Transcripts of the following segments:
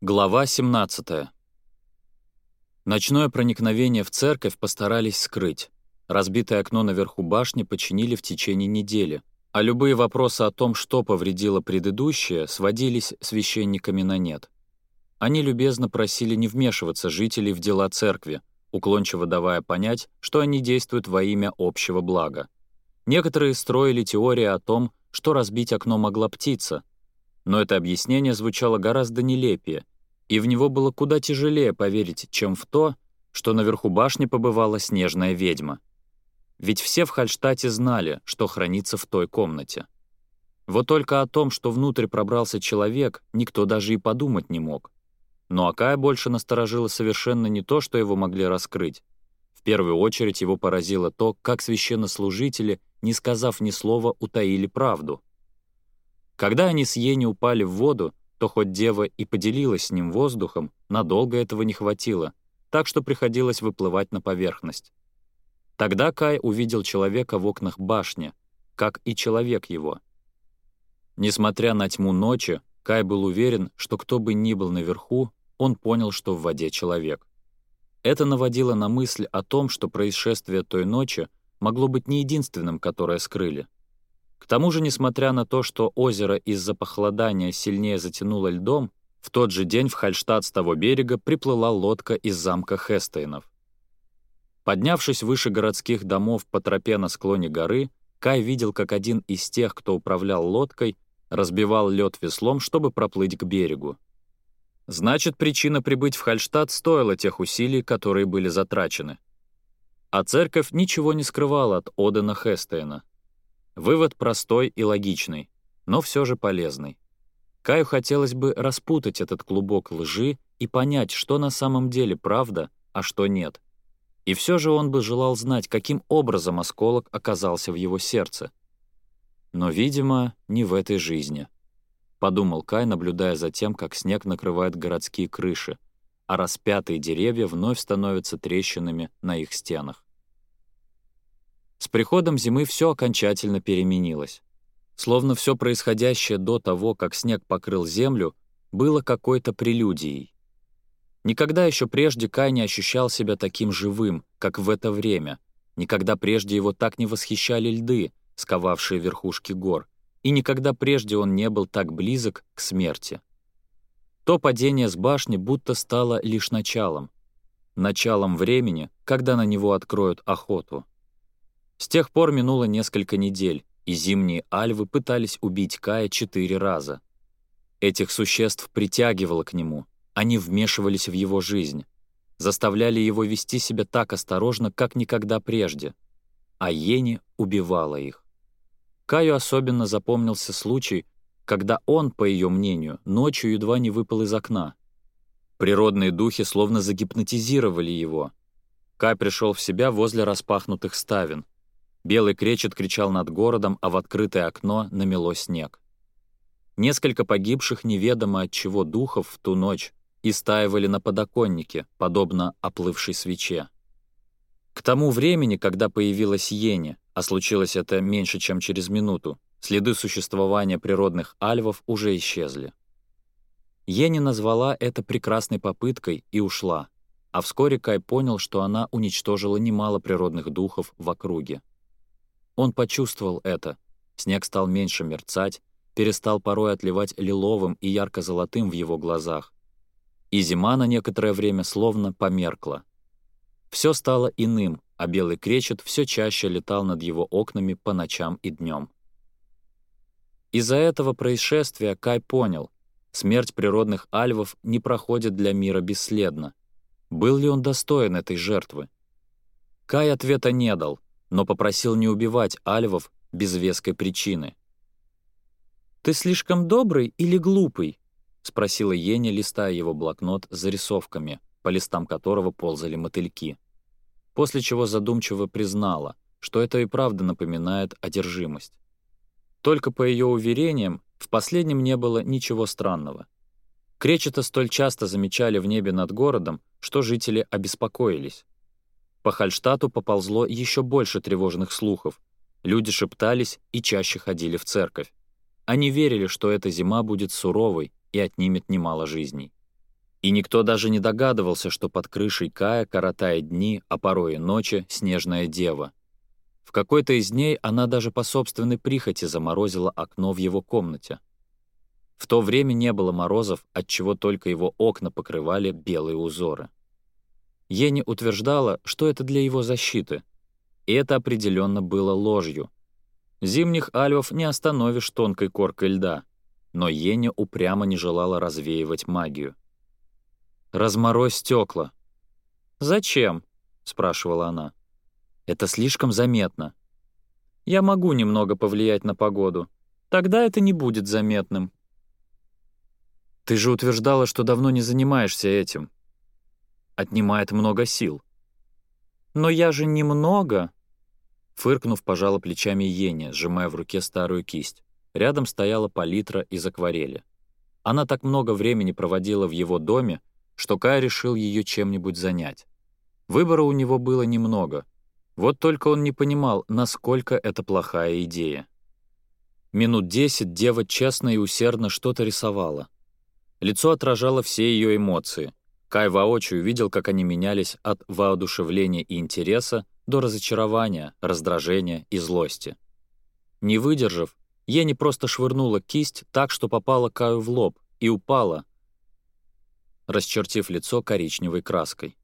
Глава 17. Ночное проникновение в церковь постарались скрыть. Разбитое окно наверху башни починили в течение недели, а любые вопросы о том, что повредило предыдущее, сводились священниками на нет. Они любезно просили не вмешиваться жителей в дела церкви, уклончиво давая понять, что они действуют во имя общего блага. Некоторые строили теории о том, что разбить окно могла птица — но это объяснение звучало гораздо нелепее, и в него было куда тяжелее поверить, чем в то, что наверху башни побывала снежная ведьма. Ведь все в Хальштате знали, что хранится в той комнате. Вот только о том, что внутрь пробрался человек, никто даже и подумать не мог. Но Акая больше насторожила совершенно не то, что его могли раскрыть. В первую очередь его поразило то, как священнослужители, не сказав ни слова, утаили правду. Когда они с Ени упали в воду, то хоть дева и поделилась с ним воздухом, надолго этого не хватило, так что приходилось выплывать на поверхность. Тогда Кай увидел человека в окнах башни, как и человек его. Несмотря на тьму ночи, Кай был уверен, что кто бы ни был наверху, он понял, что в воде человек. Это наводило на мысль о том, что происшествие той ночи могло быть не единственным, которое скрыли — к тому же, несмотря на то, что озеро из-за похолодания сильнее затянуло льдом, в тот же день в Хальштадт с того берега приплыла лодка из замка Хестейнов. Поднявшись выше городских домов по тропе на склоне горы, Кай видел, как один из тех, кто управлял лодкой, разбивал лед веслом, чтобы проплыть к берегу. Значит, причина прибыть в Хальштадт стоила тех усилий, которые были затрачены. А церковь ничего не скрывала от Одена Хестейна. Вывод простой и логичный, но все же полезный. Каю хотелось бы распутать этот клубок лжи и понять, что на самом деле правда, а что нет. И все же он бы желал знать, каким образом осколок оказался в его сердце. Но, видимо, не в этой жизни. Подумал Кай, наблюдая за тем, как снег накрывает городские крыши, а распятые деревья вновь становятся трещинами на их стенах. С приходом зимы все окончательно переменилось. Словно все происходящее до того, как снег покрыл землю, было какой-то прелюдией. Никогда еще прежде Кай не ощущал себя таким живым, как в это время. Никогда прежде его так не восхищали льды, сковавшие верхушки гор. И никогда прежде он не был так близок к смерти. То падение с башни будто стало лишь началом. Началом времени, когда на него откроют охоту. С тех пор минуло несколько недель, и зимние альвы пытались убить Кая четыре раза. Этих существ притягивало к нему, они вмешивались в его жизнь, заставляли его вести себя так осторожно, как никогда прежде, а Ени убивала их. Каю особенно запомнился случай, когда он, по ее мнению, ночью едва не выпал из окна. Природные духи словно загипнотизировали его. Кай пришел в себя возле распахнутых ставен — Белый кречет кричал над городом, а в открытое окно намело снег. Несколько погибших неведомо от чего духов в ту ночь истаивали на подоконнике, подобно оплывшей свече. К тому времени, когда появилась Йене, а случилось это меньше, чем через минуту, следы существования природных альвов уже исчезли. Йене назвала это прекрасной попыткой и ушла, а вскоре Кай понял, что она уничтожила немало природных духов в округе. Он почувствовал это. Снег стал меньше мерцать, перестал порой отливать лиловым и ярко-золотым в его глазах. И зима на некоторое время словно померкла. Все стало иным, а белый кречет все чаще летал над его окнами по ночам и днем. Из-за этого происшествия Кай понял, смерть природных альвов не проходит для мира бесследно. Был ли он достоин этой жертвы? Кай ответа не дал — но попросил не убивать альвов без веской причины. «Ты слишком добрый или глупый?» — спросила Еня, листая его блокнот с зарисовками, по листам которого ползали мотыльки. После чего задумчиво признала, что это и правда напоминает одержимость. Только по ее уверениям, в последнем не было ничего странного. Кречета столь часто замечали в небе над городом, что жители обеспокоились. По Хальштату поползло еще больше тревожных слухов. Люди шептались и чаще ходили в церковь. Они верили, что эта зима будет суровой и отнимет немало жизней. И никто даже не догадывался, что под крышей Кая коротает дни, а порой и ночи, снежная дева. В какой-то из дней она даже по собственной прихоти заморозила окно в его комнате. В то время не было морозов, отчего только его окна покрывали белые узоры. Ени утверждала, что это для его защиты. И это определенно было ложью. Зимних альвов не остановишь тонкой коркой льда, но Ени упрямо не желала развеивать магию. «Разморозь стекла. «Зачем?» — спрашивала она. «Это слишком заметно. Я могу немного повлиять на погоду. Тогда это не будет заметным». «Ты же утверждала, что давно не занимаешься этим», отнимает много сил. «Но я же немного...» Фыркнув, пожала плечами Еня, сжимая в руке старую кисть. Рядом стояла палитра из акварели. Она так много времени проводила в его доме, что Кай решил ее чем-нибудь занять. Выбора у него было немного. Вот только он не понимал, насколько это плохая идея. Минут десять дева честно и усердно что-то рисовала. Лицо отражало все ее эмоции. Кай воочию видел, как они менялись от воодушевления и интереса до разочарования, раздражения и злости. Не выдержав, Ени просто швырнула кисть так, что попала Каю в лоб, и упала, расчертив лицо коричневой краской.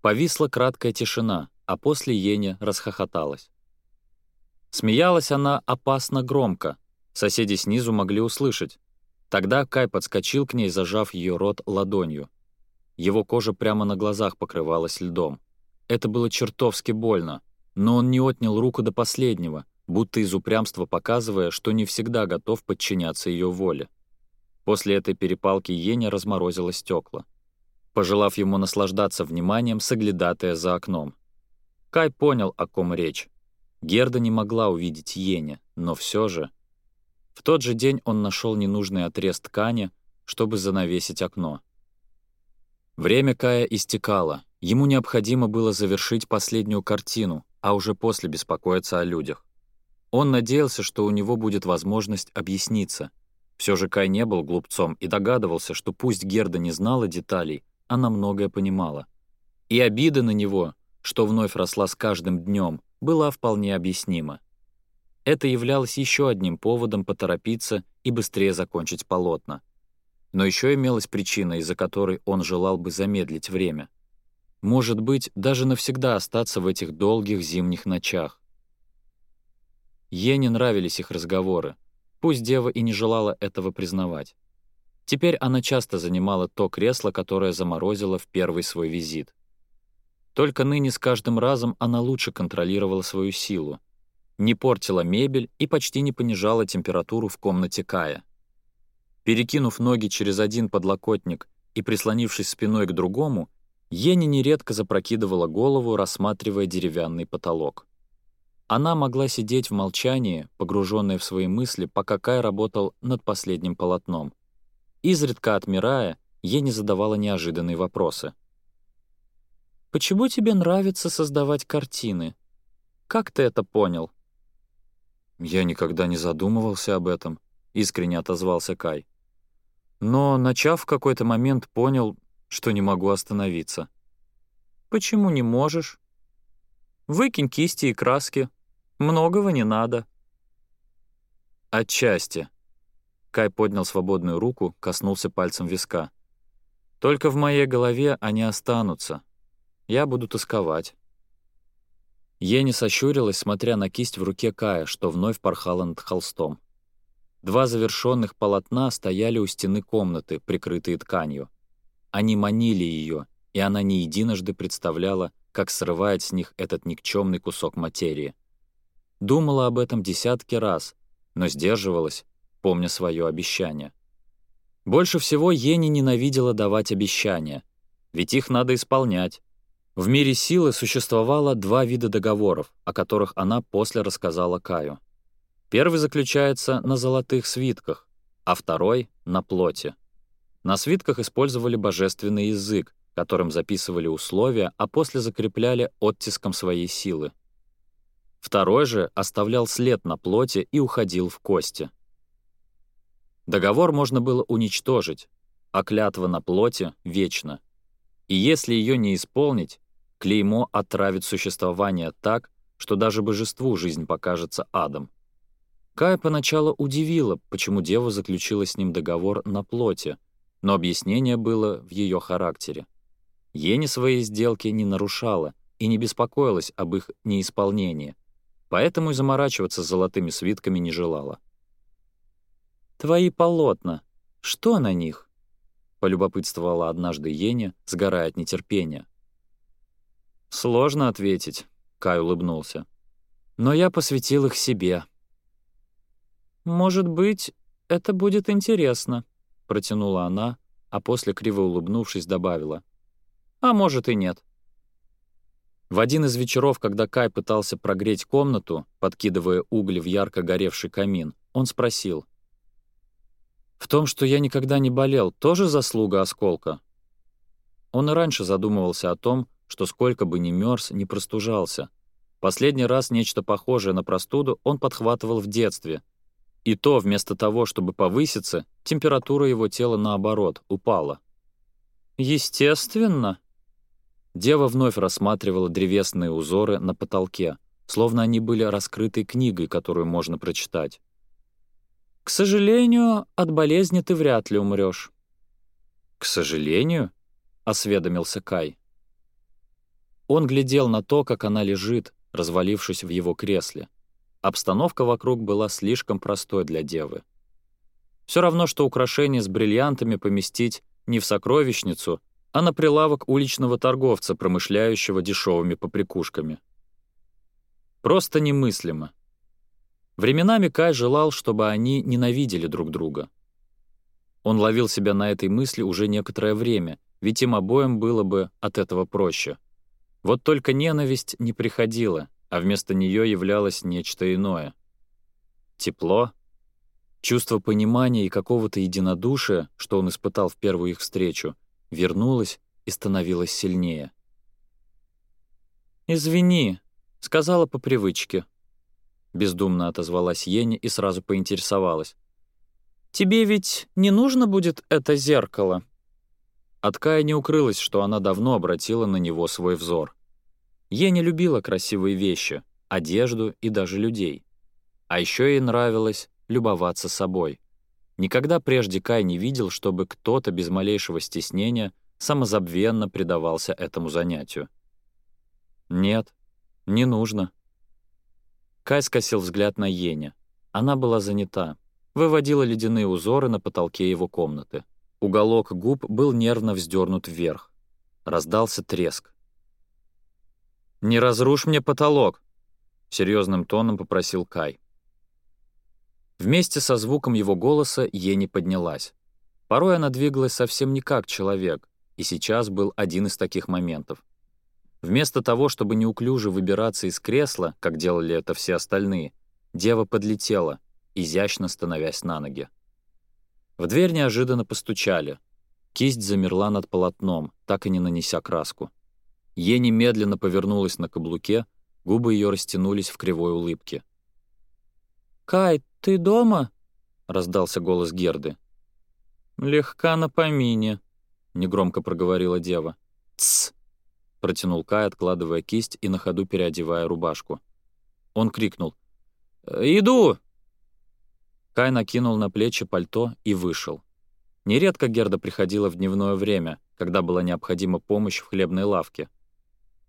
Повисла краткая тишина, а после Ени расхохоталась. Смеялась она опасно громко, соседи снизу могли услышать. Тогда Кай подскочил к ней, зажав ее рот ладонью. Его кожа прямо на глазах покрывалась льдом. Это было чертовски больно, но он не отнял руку до последнего, будто из упрямства показывая, что не всегда готов подчиняться ее воле. После этой перепалки Еня разморозила стекла, пожелав ему наслаждаться вниманием соглядатая за окном. Кай понял, о ком речь. Герда не могла увидеть Еня, но все же... В тот же день он нашел ненужный отрез ткани, чтобы занавесить окно. Время Кая истекало, ему необходимо было завершить последнюю картину, а уже после беспокоиться о людях. Он надеялся, что у него будет возможность объясниться. Все же Кай не был глупцом и догадывался, что пусть Герда не знала деталей, она многое понимала. И обида на него, что вновь росла с каждым днем, была вполне объяснима. Это являлось еще одним поводом поторопиться и быстрее закончить полотно. — но еще имелась причина, из-за которой он желал бы замедлить время. Может быть, даже навсегда остаться в этих долгих зимних ночах. Ей не нравились их разговоры, пусть дева и не желала этого признавать. Теперь она часто занимала то кресло, которое заморозила в первый свой визит. Только ныне с каждым разом она лучше контролировала свою силу, не портила мебель и почти не понижала температуру в комнате Кая — Перекинув ноги через один подлокотник и прислонившись спиной к другому, Ени нередко запрокидывала голову, рассматривая деревянный потолок. Она могла сидеть в молчании, погруженная в свои мысли, пока Кай работал над последним полотном. Изредка отмирая, Ени задавала неожиданные вопросы. «Почему тебе нравится создавать картины? Как ты это понял?» «Я никогда не задумывался об этом», — искренне отозвался Кай но, начав в какой-то момент, понял, что не могу остановиться. «Почему не можешь?» «Выкинь кисти и краски. Многого не надо». «Отчасти». Кай поднял свободную руку, коснулся пальцем виска. «Только в моей голове они останутся. Я буду тосковать». Ени сощурилась, смотря на кисть в руке Кая, что вновь порхала над холстом. Два завершенных полотна стояли у стены комнаты, прикрытые тканью. Они манили ее, и она не единожды представляла, как срывает с них этот никчемный кусок материи. Думала об этом десятки раз, но сдерживалась, помня свое обещание. Больше всего Ени ненавидела давать обещания, ведь их надо исполнять. В мире силы существовало два вида договоров, о которых она после рассказала Каю. Первый заключается на золотых свитках, а второй — на плоти. На свитках использовали божественный язык, которым записывали условия, а после закрепляли оттиском своей силы. Второй же оставлял след на плоти и уходил в кости. Договор можно было уничтожить, а клятва на плоти — вечна. И если ее не исполнить, клеймо отравит существование так, что даже божеству жизнь покажется адом. Кая поначалу удивила, почему дева заключила с ним договор на плоти, но объяснение было в ее характере. Ени свои сделки не нарушала и не беспокоилась об их неисполнении, поэтому и заморачиваться с золотыми свитками не желала. «Твои полотна. Что на них?» — полюбопытствовала однажды Ени, сгорая от нетерпения. «Сложно ответить», — Кай улыбнулся. «Но я посвятил их себе». «Может быть, это будет интересно», — протянула она, а после, криво улыбнувшись, добавила. «А может и нет». В один из вечеров, когда Кай пытался прогреть комнату, подкидывая угли в ярко горевший камин, он спросил. «В том, что я никогда не болел, тоже заслуга осколка?» Он и раньше задумывался о том, что сколько бы ни мерз, не простужался. Последний раз нечто похожее на простуду он подхватывал в детстве — и то, вместо того, чтобы повыситься, температура его тела, наоборот, упала. «Естественно!» Дева вновь рассматривала древесные узоры на потолке, словно они были раскрытой книгой, которую можно прочитать. «К сожалению, от болезни ты вряд ли умрёшь. «К сожалению?» — осведомился Кай. Он глядел на то, как она лежит, развалившись в его кресле. Обстановка вокруг была слишком простой для девы. Все равно, что украшение с бриллиантами поместить не в сокровищницу, а на прилавок уличного торговца, промышляющего дешевыми поприкушками. Просто немыслимо. Временами Кай желал, чтобы они ненавидели друг друга. Он ловил себя на этой мысли уже некоторое время, ведь им обоим было бы от этого проще. Вот только ненависть не приходила — а вместо нее являлось нечто иное. Тепло, чувство понимания и какого-то единодушия, что он испытал в первую их встречу, вернулось и становилось сильнее. «Извини», — сказала по привычке. Бездумно отозвалась Ени и сразу поинтересовалась. «Тебе ведь не нужно будет это зеркало?» От Кая не укрылось, что она давно обратила на него свой взор. Ей не любила красивые вещи, одежду и даже людей. А еще ей нравилось любоваться собой. Никогда прежде Кай не видел, чтобы кто-то без малейшего стеснения самозабвенно предавался этому занятию. «Нет, не нужно». Кай скосил взгляд на Ене. Она была занята, выводила ледяные узоры на потолке его комнаты. Уголок губ был нервно вздернут вверх. Раздался треск. «Не разрушь мне потолок!» — серьезным тоном попросил Кай. Вместе со звуком его голоса Ени поднялась. Порой она двигалась совсем не как человек, и сейчас был один из таких моментов. Вместо того, чтобы неуклюже выбираться из кресла, как делали это все остальные, дева подлетела, изящно становясь на ноги. В дверь неожиданно постучали. Кисть замерла над полотном, так и не нанеся краску. Е немедленно повернулась на каблуке, губы ее растянулись в кривой улыбке. «Кай, ты дома?» — раздался голос Герды. «Легка на помине», — негромко проговорила дева. «Тсс!» — протянул Кай, откладывая кисть и на ходу переодевая рубашку. Он крикнул. «Э, «Иду!» Кай накинул на плечи пальто и вышел. Нередко Герда приходила в дневное время, когда была необходима помощь в хлебной лавке.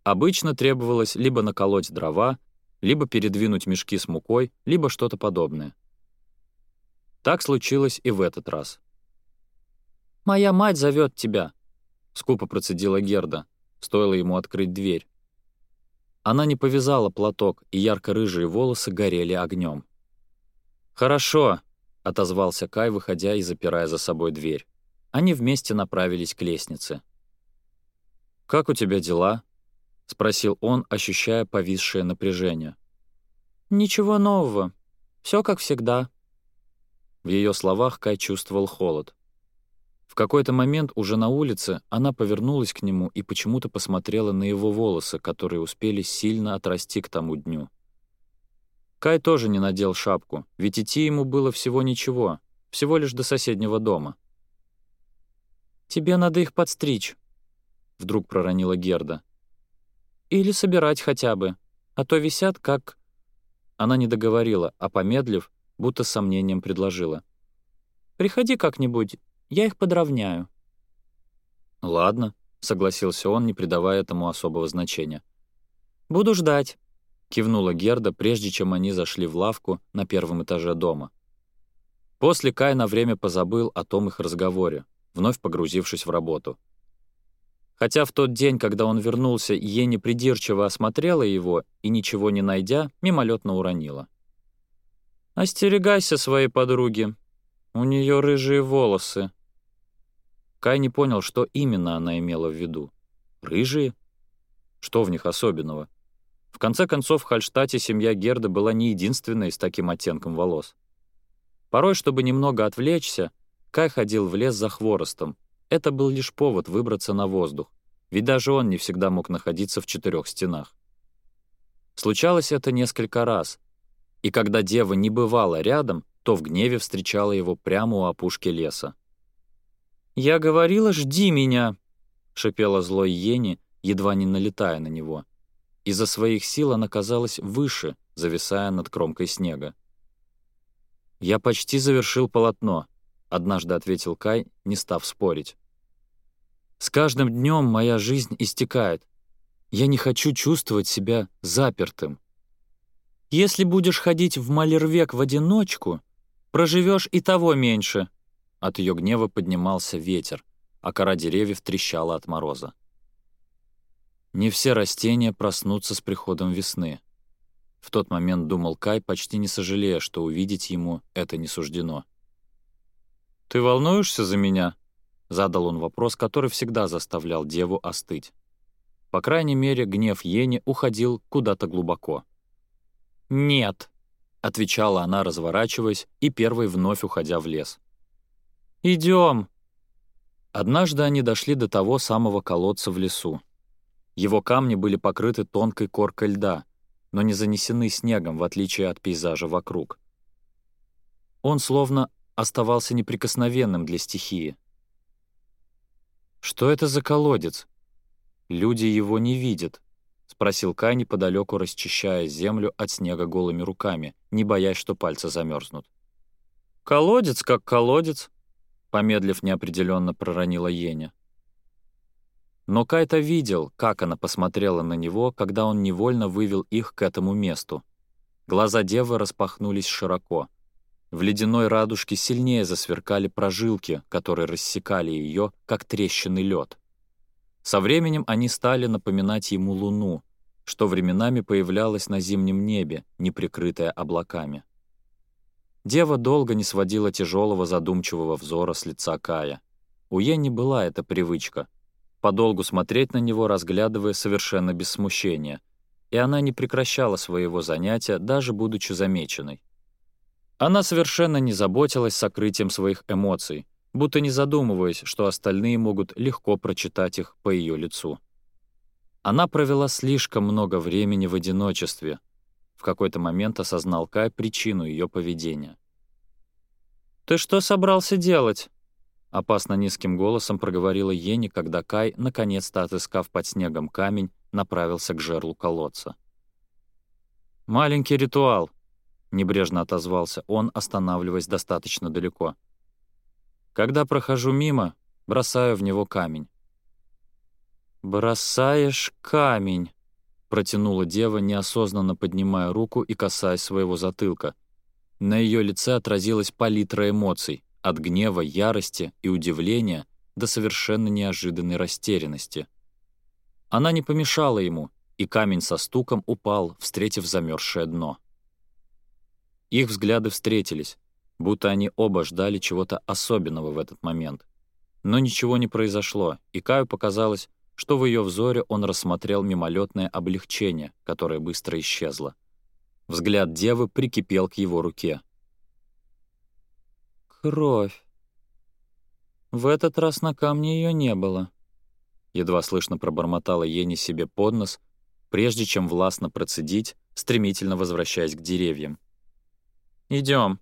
Обычно требовалось либо наколоть дрова, либо передвинуть мешки с мукой, либо что-то подобное. Так случилось и в этот раз. «Моя мать зовет тебя», — скупо процедила Герда, стоило ему открыть дверь. Она не повязала платок, и ярко-рыжие волосы горели огнем. «Хорошо», — отозвался Кай, выходя и запирая за собой дверь. Они вместе направились к лестнице. «Как у тебя дела?» — спросил он, ощущая повисшее напряжение. «Ничего нового. Все как всегда». В ее словах Кай чувствовал холод. В какой-то момент уже на улице она повернулась к нему и почему-то посмотрела на его волосы, которые успели сильно отрасти к тому дню. Кай тоже не надел шапку, ведь идти ему было всего ничего, всего лишь до соседнего дома. «Тебе надо их подстричь», — вдруг проронила Герда. Или собирать хотя бы, а то висят как...» Она не договорила, а помедлив, будто с сомнением предложила. «Приходи как-нибудь, я их подровняю». «Ладно», — согласился он, не придавая этому особого значения. «Буду ждать», — кивнула Герда, прежде чем они зашли в лавку на первом этаже дома. После Кай на время позабыл о том их разговоре, вновь погрузившись в работу. Хотя в тот день, когда он вернулся, Ени придирчиво осмотрела его и, ничего не найдя, мимолетно уронила. «Остерегайся своей подруги. У нее рыжие волосы». Кай не понял, что именно она имела в виду. «Рыжие? Что в них особенного?» В конце концов, в Хальштате семья Герда была не единственной с таким оттенком волос. Порой, чтобы немного отвлечься, Кай ходил в лес за хворостом, это был лишь повод выбраться на воздух, ведь даже он не всегда мог находиться в четырех стенах. Случалось это несколько раз, и когда дева не бывала рядом, то в гневе встречала его прямо у опушки леса. «Я говорила, жди меня!» — шипела злой Ени, едва не налетая на него. Из-за своих сил она казалась выше, зависая над кромкой снега. «Я почти завершил полотно», — однажды ответил Кай, не став спорить. «С каждым днем моя жизнь истекает. Я не хочу чувствовать себя запертым. Если будешь ходить в Малервек в одиночку, проживешь и того меньше». От ее гнева поднимался ветер, а кора деревьев трещала от мороза. «Не все растения проснутся с приходом весны», — в тот момент думал Кай, почти не сожалея, что увидеть ему это не суждено. «Ты волнуешься за меня?» — задал он вопрос, который всегда заставлял деву остыть. По крайней мере, гнев Ени уходил куда-то глубоко. «Нет», — отвечала она, разворачиваясь и первой вновь уходя в лес. «Идем!» Однажды они дошли до того самого колодца в лесу. Его камни были покрыты тонкой коркой льда, но не занесены снегом, в отличие от пейзажа вокруг. Он словно оставался неприкосновенным для стихии. «Что это за колодец? Люди его не видят», — спросил Кай неподалеку, расчищая землю от снега голыми руками, не боясь, что пальцы замерзнут. «Колодец как колодец», — помедлив неопределенно проронила Еня. Но Кайта видел, как она посмотрела на него, когда он невольно вывел их к этому месту. Глаза девы распахнулись широко — в ледяной радужке сильнее засверкали прожилки, которые рассекали ее, как трещины лед. Со временем они стали напоминать ему луну, что временами появлялась на зимнем небе, не прикрытая облаками. Дева долго не сводила тяжелого задумчивого взора с лица Кая. У Ени была эта привычка — подолгу смотреть на него, разглядывая совершенно без смущения, и она не прекращала своего занятия, даже будучи замеченной. Она совершенно не заботилась сокрытием своих эмоций, будто не задумываясь, что остальные могут легко прочитать их по ее лицу. Она провела слишком много времени в одиночестве. В какой-то момент осознал Кай причину ее поведения. «Ты что собрался делать?» Опасно низким голосом проговорила Ени, когда Кай, наконец-то отыскав под снегом камень, направился к жерлу колодца. «Маленький ритуал», — небрежно отозвался он, останавливаясь достаточно далеко. «Когда прохожу мимо, бросаю в него камень». «Бросаешь камень», — протянула дева, неосознанно поднимая руку и касаясь своего затылка. На ее лице отразилась палитра эмоций, от гнева, ярости и удивления до совершенно неожиданной растерянности. Она не помешала ему, и камень со стуком упал, встретив замерзшее дно. Их взгляды встретились, будто они оба ждали чего-то особенного в этот момент. Но ничего не произошло, и Каю показалось, что в ее взоре он рассмотрел мимолетное облегчение, которое быстро исчезло. Взгляд девы прикипел к его руке. «Кровь. В этот раз на камне ее не было», — едва слышно пробормотала Ени себе под нос, прежде чем властно процедить, стремительно возвращаясь к деревьям. Идем.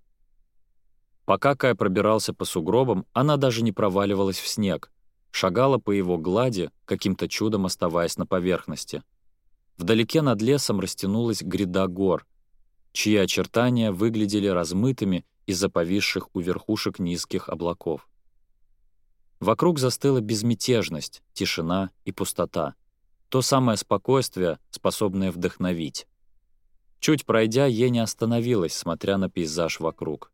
Пока Кай пробирался по сугробам, она даже не проваливалась в снег, шагала по его глади, каким-то чудом оставаясь на поверхности. Вдалеке над лесом растянулась гряда гор, чьи очертания выглядели размытыми из-за повисших у верхушек низких облаков. Вокруг застыла безмятежность, тишина и пустота. То самое спокойствие, способное вдохновить. Чуть пройдя, Еня остановилась, смотря на пейзаж вокруг.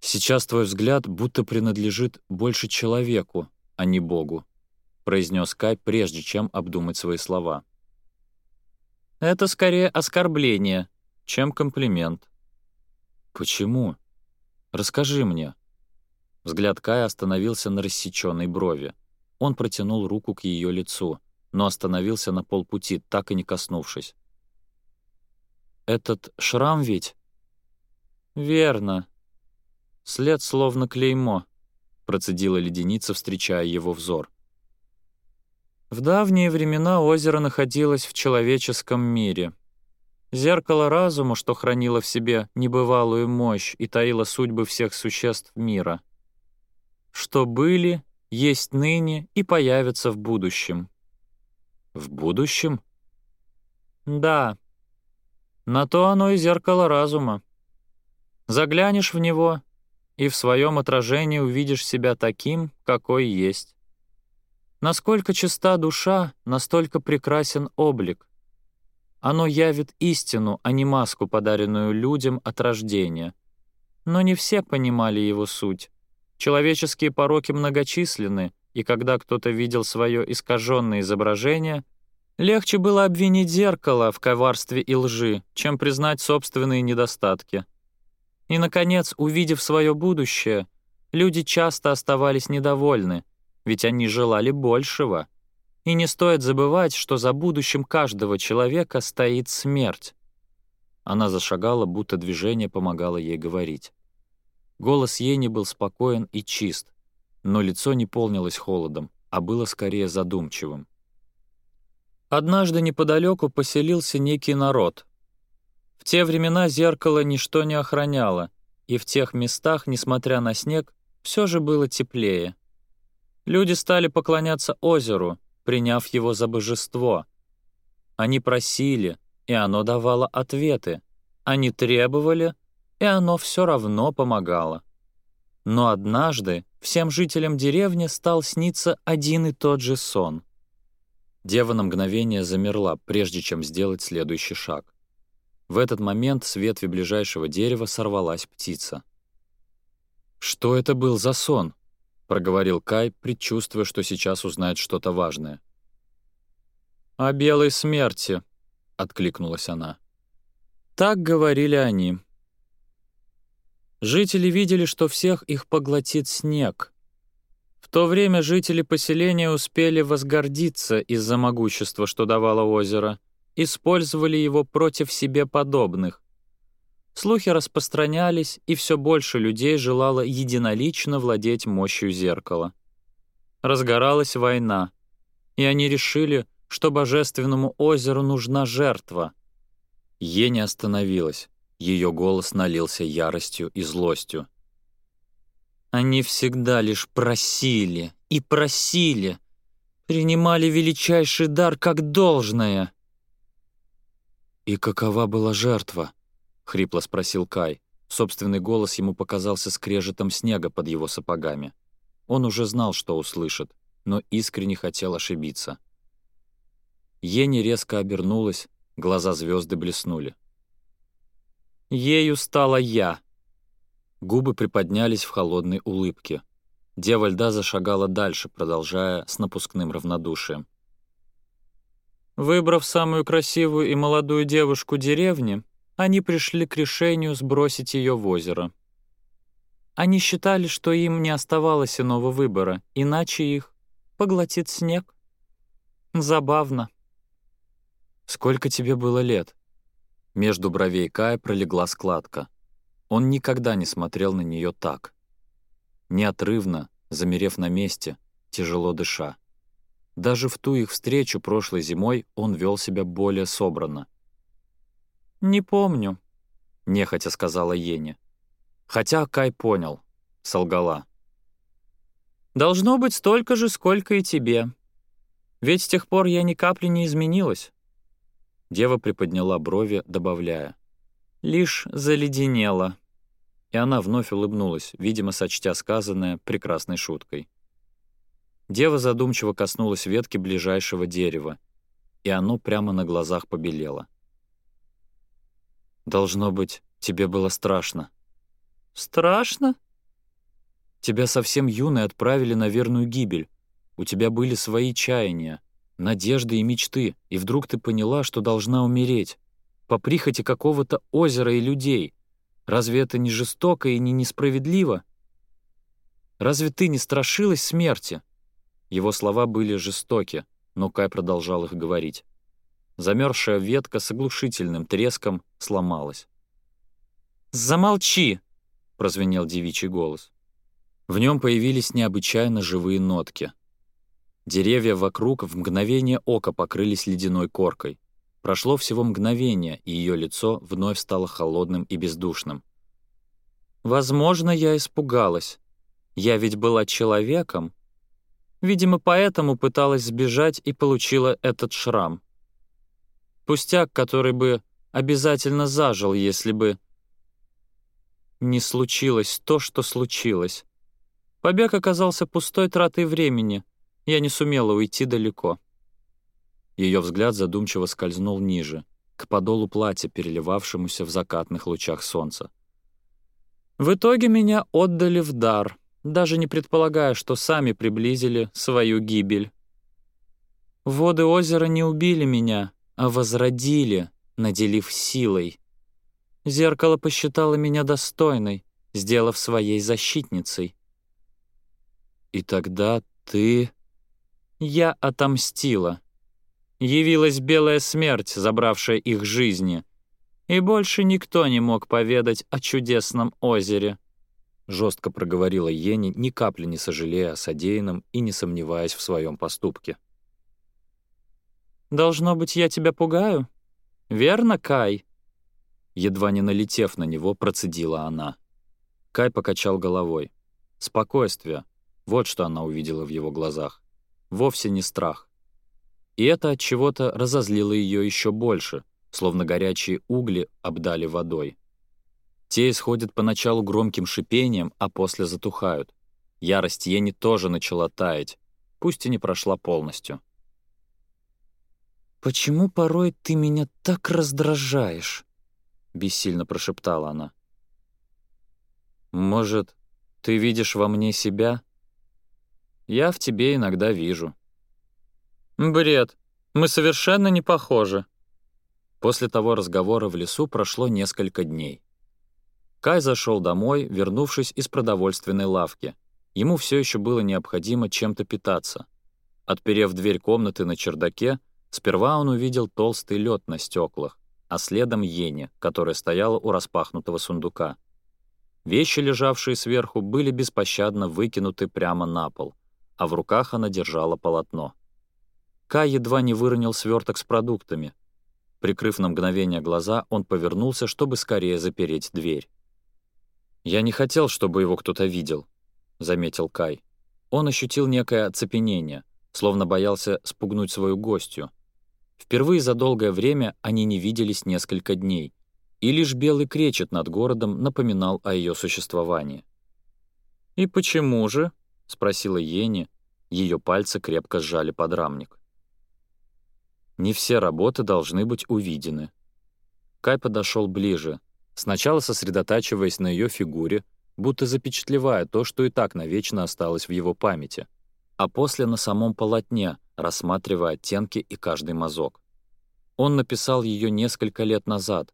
«Сейчас твой взгляд будто принадлежит больше человеку, а не Богу», произнес Кай, прежде чем обдумать свои слова. «Это скорее оскорбление, чем комплимент». «Почему? Расскажи мне». Взгляд Кая остановился на рассечённой брови. Он протянул руку к её лицу, но остановился на полпути, так и не коснувшись. Этот шрам ведь?» «Верно. След словно клеймо», — процедила леденица, встречая его взор. В давние времена озеро находилось в человеческом мире. Зеркало разума, что хранило в себе небывалую мощь и таило судьбы всех существ мира. Что были, есть ныне и появятся в будущем. В будущем? Да, на то оно и зеркало разума. Заглянешь в него, и в своем отражении увидишь себя таким, какой есть. Насколько чиста душа, настолько прекрасен облик. Оно явит истину, а не маску, подаренную людям от рождения. Но не все понимали его суть. Человеческие пороки многочисленны, и когда кто-то видел свое искаженное изображение — Легче было обвинить зеркало в коварстве и лжи, чем признать собственные недостатки. И, наконец, увидев свое будущее, люди часто оставались недовольны, ведь они желали большего. И не стоит забывать, что за будущим каждого человека стоит смерть. Она зашагала, будто движение помогало ей говорить. Голос Ени был спокоен и чист, но лицо не полнилось холодом, а было скорее задумчивым. Однажды неподалеку поселился некий народ. В те времена зеркало ничто не охраняло, и в тех местах, несмотря на снег, все же было теплее. Люди стали поклоняться озеру, приняв его за божество. Они просили, и оно давало ответы. Они требовали, и оно все равно помогало. Но однажды всем жителям деревни стал сниться один и тот же сон. Дева на мгновение замерла, прежде чем сделать следующий шаг. В этот момент с ветви ближайшего дерева сорвалась птица. «Что это был за сон?» — проговорил Кай, предчувствуя, что сейчас узнает что-то важное. «О белой смерти», — откликнулась она. «Так говорили они». Жители видели, что всех их поглотит снег, в то время жители поселения успели возгордиться из-за могущества, что давало озеро, использовали его против себе подобных. Слухи распространялись, и все больше людей желало единолично владеть мощью зеркала. Разгоралась война, и они решили, что божественному озеру нужна жертва. Е не остановилась, ее голос налился яростью и злостью. Они всегда лишь просили и просили, принимали величайший дар как должное. «И какова была жертва?» — хрипло спросил Кай. Собственный голос ему показался скрежетом снега под его сапогами. Он уже знал, что услышит, но искренне хотел ошибиться. Ени резко обернулась, глаза звезды блеснули. «Ею стала я», Губы приподнялись в холодной улыбке. Дева льда зашагала дальше, продолжая с напускным равнодушием. Выбрав самую красивую и молодую девушку деревни, они пришли к решению сбросить ее в озеро. Они считали, что им не оставалось иного выбора, иначе их поглотит снег. Забавно. «Сколько тебе было лет?» Между бровей Кая пролегла складка. Он никогда не смотрел на нее так. Неотрывно, замерев на месте, тяжело дыша. Даже в ту их встречу прошлой зимой он вел себя более собрано. «Не помню», — нехотя сказала Ене. Хотя Кай понял, солгала. «Должно быть столько же, сколько и тебе. Ведь с тех пор я ни капли не изменилась». Дева приподняла брови, добавляя лишь заледенела. И она вновь улыбнулась, видимо, сочтя сказанное прекрасной шуткой. Дева задумчиво коснулась ветки ближайшего дерева, и оно прямо на глазах побелело. «Должно быть, тебе было страшно». «Страшно?» «Тебя совсем юной отправили на верную гибель. У тебя были свои чаяния, надежды и мечты, и вдруг ты поняла, что должна умереть по прихоти какого-то озера и людей. Разве это не жестоко и не несправедливо? Разве ты не страшилась смерти?» Его слова были жестоки, но Кай продолжал их говорить. Замерзшая ветка с оглушительным треском сломалась. «Замолчи!» — прозвенел девичий голос. В нем появились необычайно живые нотки. Деревья вокруг в мгновение ока покрылись ледяной коркой. Прошло всего мгновение, и ее лицо вновь стало холодным и бездушным. «Возможно, я испугалась. Я ведь была человеком. Видимо, поэтому пыталась сбежать и получила этот шрам. Пустяк, который бы обязательно зажил, если бы не случилось то, что случилось. Побег оказался пустой тратой времени. Я не сумела уйти далеко. Ее взгляд задумчиво скользнул ниже, к подолу платья, переливавшемуся в закатных лучах солнца. «В итоге меня отдали в дар, даже не предполагая, что сами приблизили свою гибель. Воды озера не убили меня, а возродили, наделив силой. Зеркало посчитало меня достойной, сделав своей защитницей. И тогда ты... Я отомстила» явилась белая смерть, забравшая их жизни, и больше никто не мог поведать о чудесном озере. Жестко проговорила Ени, ни капли не сожалея о содеянном и не сомневаясь в своем поступке. «Должно быть, я тебя пугаю? Верно, Кай?» Едва не налетев на него, процедила она. Кай покачал головой. Спокойствие. Вот что она увидела в его глазах. Вовсе не страх. И это от чего-то разозлило ее еще больше, словно горячие угли обдали водой. Те исходят поначалу громким шипением, а после затухают. Ярость Ени тоже начала таять, пусть и не прошла полностью. «Почему порой ты меня так раздражаешь?» — бессильно прошептала она. «Может, ты видишь во мне себя?» «Я в тебе иногда вижу», «Бред, мы совершенно не похожи». После того разговора в лесу прошло несколько дней. Кай зашел домой, вернувшись из продовольственной лавки. Ему все еще было необходимо чем-то питаться. Отперев дверь комнаты на чердаке, сперва он увидел толстый лед на стеклах, а следом Ени, которая стояла у распахнутого сундука. Вещи, лежавшие сверху, были беспощадно выкинуты прямо на пол, а в руках она держала полотно. Кай едва не выронил сверток с продуктами. Прикрыв на мгновение глаза, он повернулся, чтобы скорее запереть дверь. «Я не хотел, чтобы его кто-то видел», — заметил Кай. Он ощутил некое оцепенение, словно боялся спугнуть свою гостью. Впервые за долгое время они не виделись несколько дней, и лишь белый кречет над городом напоминал о ее существовании. «И почему же?» — спросила Ени. Ее пальцы крепко сжали подрамник. Не все работы должны быть увидены. Кай подошел ближе, сначала сосредотачиваясь на ее фигуре, будто запечатлевая то, что и так навечно осталось в его памяти, а после на самом полотне, рассматривая оттенки и каждый мазок. Он написал ее несколько лет назад.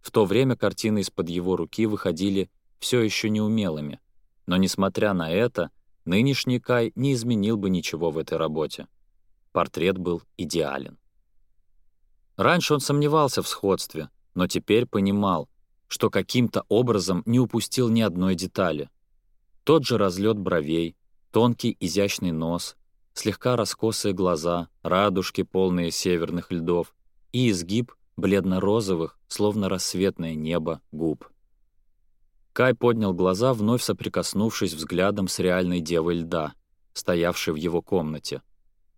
В то время картины из-под его руки выходили все еще неумелыми, но, несмотря на это, нынешний Кай не изменил бы ничего в этой работе. Портрет был идеален. Раньше он сомневался в сходстве, но теперь понимал, что каким-то образом не упустил ни одной детали. Тот же разлет бровей, тонкий изящный нос, слегка раскосые глаза, радужки, полные северных льдов, и изгиб бледно-розовых, словно рассветное небо, губ. Кай поднял глаза, вновь соприкоснувшись взглядом с реальной девой льда, стоявшей в его комнате.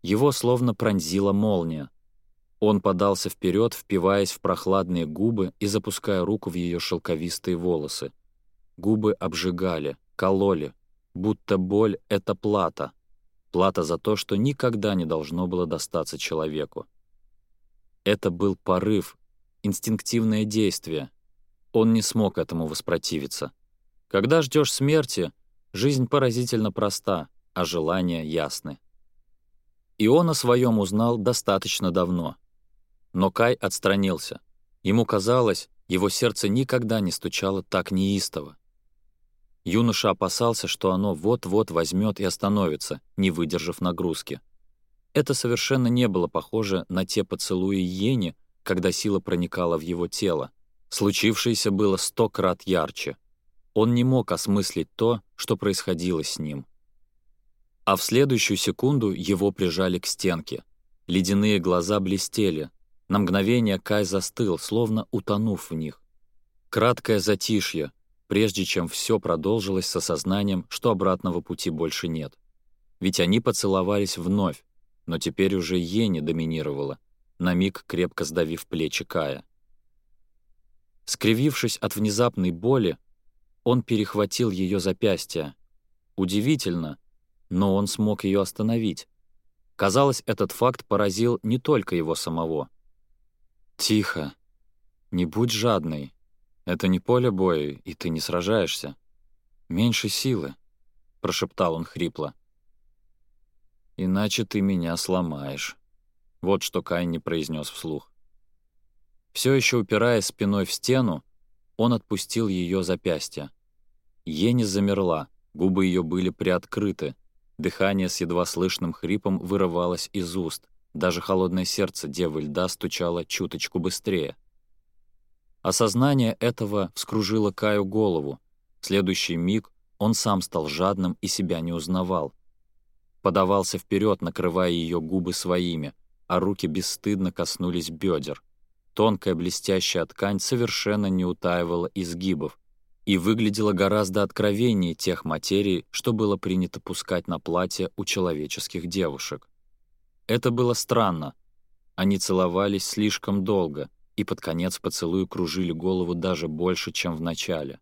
Его словно пронзила молния. Он подался вперед, впиваясь в прохладные губы и запуская руку в ее шелковистые волосы. Губы обжигали, кололи, будто боль — это плата. Плата за то, что никогда не должно было достаться человеку. Это был порыв, инстинктивное действие. Он не смог этому воспротивиться. Когда ждешь смерти, жизнь поразительно проста, а желания ясны. И он о своем узнал достаточно давно — но Кай отстранился. Ему казалось, его сердце никогда не стучало так неистово. Юноша опасался, что оно вот-вот возьмет и остановится, не выдержав нагрузки. Это совершенно не было похоже на те поцелуи Йени, когда сила проникала в его тело. Случившееся было сто крат ярче. Он не мог осмыслить то, что происходило с ним. А в следующую секунду его прижали к стенке. Ледяные глаза блестели, на мгновение Кай застыл, словно утонув в них. Краткое затишье, прежде чем все продолжилось с осознанием, что обратного пути больше нет. Ведь они поцеловались вновь, но теперь уже Ени доминировала, на миг крепко сдавив плечи Кая. Скривившись от внезапной боли, он перехватил ее запястье. Удивительно, но он смог ее остановить. Казалось, этот факт поразил не только его самого — «Тихо. Не будь жадной. Это не поле боя, и ты не сражаешься. Меньше силы», — прошептал он хрипло. «Иначе ты меня сломаешь». Вот что Кай не произнес вслух. Все еще упираясь спиной в стену, он отпустил ее запястье. Ени замерла, губы ее были приоткрыты, дыхание с едва слышным хрипом вырывалось из уст. Даже холодное сердце Девы Льда стучало чуточку быстрее. Осознание этого вскружило Каю голову. В следующий миг он сам стал жадным и себя не узнавал. Подавался вперед, накрывая ее губы своими, а руки бесстыдно коснулись бедер. Тонкая блестящая ткань совершенно не утаивала изгибов и выглядела гораздо откровеннее тех материй, что было принято пускать на платье у человеческих девушек. Это было странно. Они целовались слишком долго, и под конец поцелуи кружили голову даже больше, чем в начале.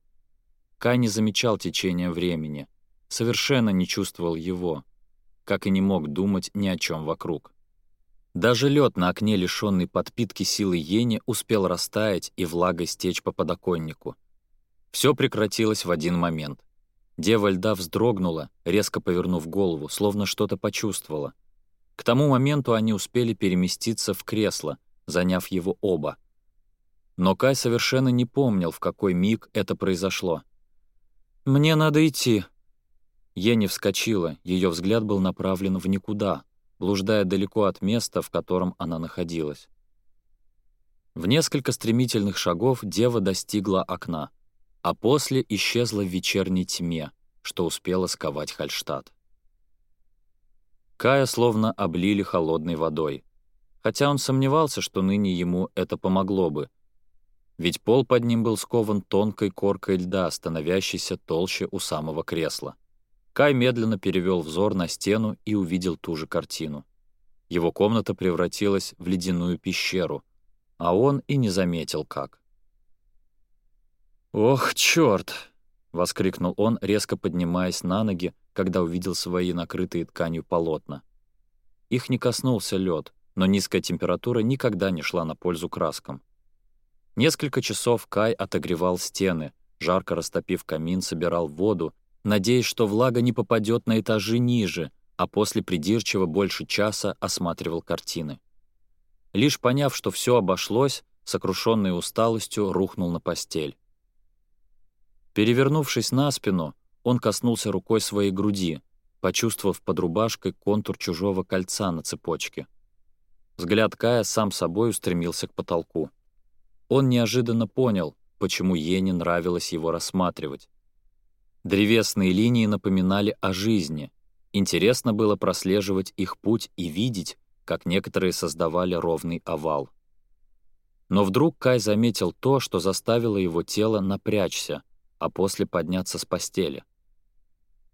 Кай не замечал течения времени, совершенно не чувствовал его, как и не мог думать ни о чем вокруг. Даже лед на окне, лишенный подпитки силы Йени, успел растаять и влагой стечь по подоконнику. Все прекратилось в один момент. Дева льда вздрогнула, резко повернув голову, словно что-то почувствовала — к тому моменту они успели переместиться в кресло, заняв его оба. Но Кай совершенно не помнил, в какой миг это произошло. «Мне надо идти». Ени вскочила, ее взгляд был направлен в никуда, блуждая далеко от места, в котором она находилась. В несколько стремительных шагов дева достигла окна, а после исчезла в вечерней тьме, что успела сковать Хальштадт. Кая словно облили холодной водой. Хотя он сомневался, что ныне ему это помогло бы. Ведь пол под ним был скован тонкой коркой льда, становящейся толще у самого кресла. Кай медленно перевел взор на стену и увидел ту же картину. Его комната превратилась в ледяную пещеру, а он и не заметил как. «Ох, черт! воскликнул он, резко поднимаясь на ноги, когда увидел свои накрытые тканью полотна. Их не коснулся лед, но низкая температура никогда не шла на пользу краскам. Несколько часов Кай отогревал стены, жарко растопив камин, собирал воду, надеясь, что влага не попадет на этажи ниже, а после придирчиво больше часа осматривал картины. Лишь поняв, что все обошлось, сокрушенный усталостью рухнул на постель. Перевернувшись на спину, он коснулся рукой своей груди, почувствовав под рубашкой контур чужого кольца на цепочке. Взгляд Кая сам собой устремился к потолку. Он неожиданно понял, почему Ене нравилось его рассматривать. Древесные линии напоминали о жизни. Интересно было прослеживать их путь и видеть, как некоторые создавали ровный овал. Но вдруг Кай заметил то, что заставило его тело напрячься, а после подняться с постели.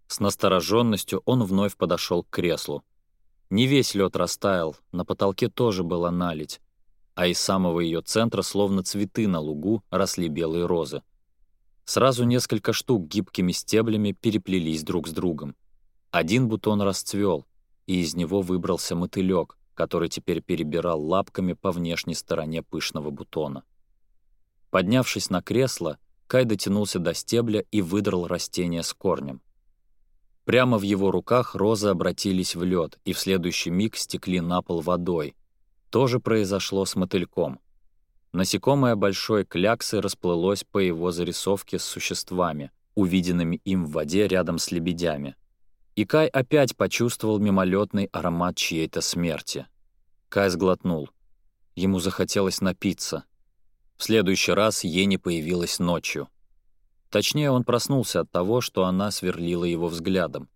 С настороженностью он вновь подошел к креслу. Не весь лед растаял, на потолке тоже была налить, а из самого ее центра, словно цветы на лугу, росли белые розы. Сразу несколько штук гибкими стеблями переплелись друг с другом. Один бутон расцвел, и из него выбрался мотылек, который теперь перебирал лапками по внешней стороне пышного бутона. Поднявшись на кресло, Кай дотянулся до стебля и выдрал растение с корнем. Прямо в его руках розы обратились в лед и в следующий миг стекли на пол водой. То же произошло с мотыльком. Насекомое большой кляксы расплылось по его зарисовке с существами, увиденными им в воде рядом с лебедями. И Кай опять почувствовал мимолетный аромат чьей-то смерти. Кай сглотнул. Ему захотелось напиться — в следующий раз Ени появилась ночью. Точнее, он проснулся от того, что она сверлила его взглядом.